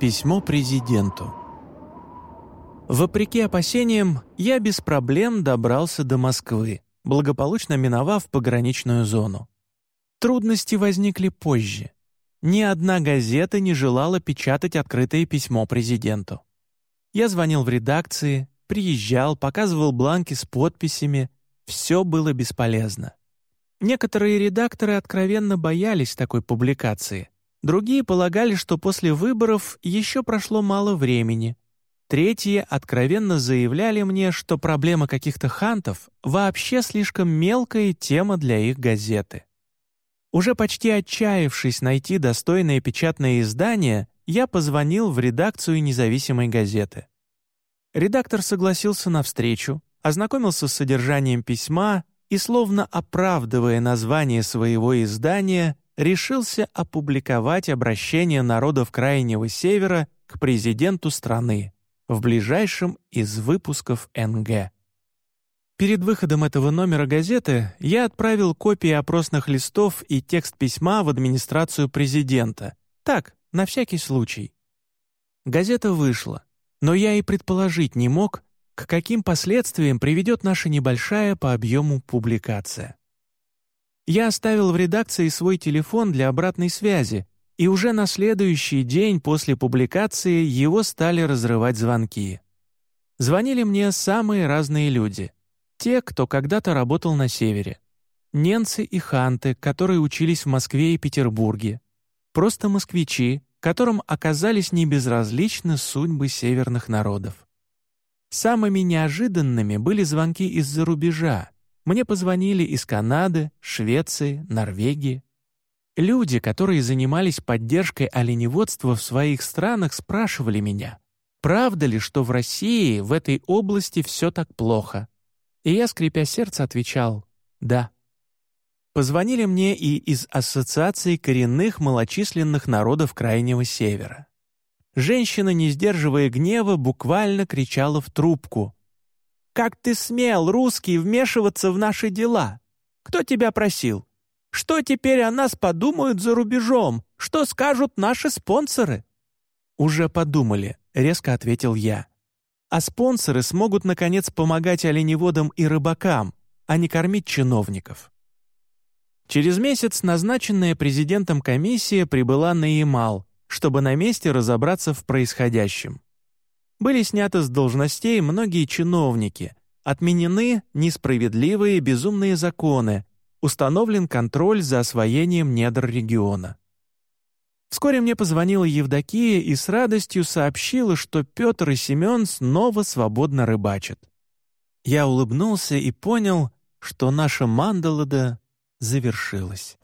Письмо президенту. Вопреки опасениям, я без проблем добрался до Москвы, благополучно миновав пограничную зону. Трудности возникли позже. Ни одна газета не желала печатать открытое письмо президенту. Я звонил в редакции, приезжал, показывал бланки с подписями. Все было бесполезно. Некоторые редакторы откровенно боялись такой публикации. Другие полагали, что после выборов еще прошло мало времени. Третьи откровенно заявляли мне, что проблема каких-то хантов вообще слишком мелкая тема для их газеты. Уже почти отчаявшись найти достойное печатное издание, я позвонил в редакцию независимой газеты. Редактор согласился на встречу, ознакомился с содержанием письма и, словно оправдывая название своего издания, решился опубликовать обращение народов Крайнего Севера к президенту страны в ближайшем из выпусков НГ. Перед выходом этого номера газеты я отправил копии опросных листов и текст письма в администрацию президента. Так, на всякий случай. Газета вышла, но я и предположить не мог, к каким последствиям приведет наша небольшая по объему публикация. Я оставил в редакции свой телефон для обратной связи, и уже на следующий день после публикации его стали разрывать звонки. Звонили мне самые разные люди. Те, кто когда-то работал на севере. Ненцы и ханты, которые учились в Москве и Петербурге. Просто москвичи, которым оказались небезразличны судьбы северных народов. Самыми неожиданными были звонки из-за рубежа, мне позвонили из Канады, Швеции, Норвегии. Люди, которые занимались поддержкой оленеводства в своих странах, спрашивали меня, правда ли, что в России в этой области все так плохо? И я, скрипя сердце, отвечал «да». Позвонили мне и из Ассоциации коренных малочисленных народов Крайнего Севера. Женщина, не сдерживая гнева, буквально кричала в трубку как ты смел, русский, вмешиваться в наши дела? Кто тебя просил? Что теперь о нас подумают за рубежом? Что скажут наши спонсоры?» «Уже подумали», — резко ответил я. «А спонсоры смогут, наконец, помогать оленеводам и рыбакам, а не кормить чиновников». Через месяц назначенная президентом комиссия прибыла на Ямал, чтобы на месте разобраться в происходящем. Были сняты с должностей многие чиновники, отменены несправедливые безумные законы, установлен контроль за освоением недр региона. Вскоре мне позвонила Евдокия и с радостью сообщила, что Петр и Семен снова свободно рыбачат. Я улыбнулся и понял, что наша мандалада завершилась.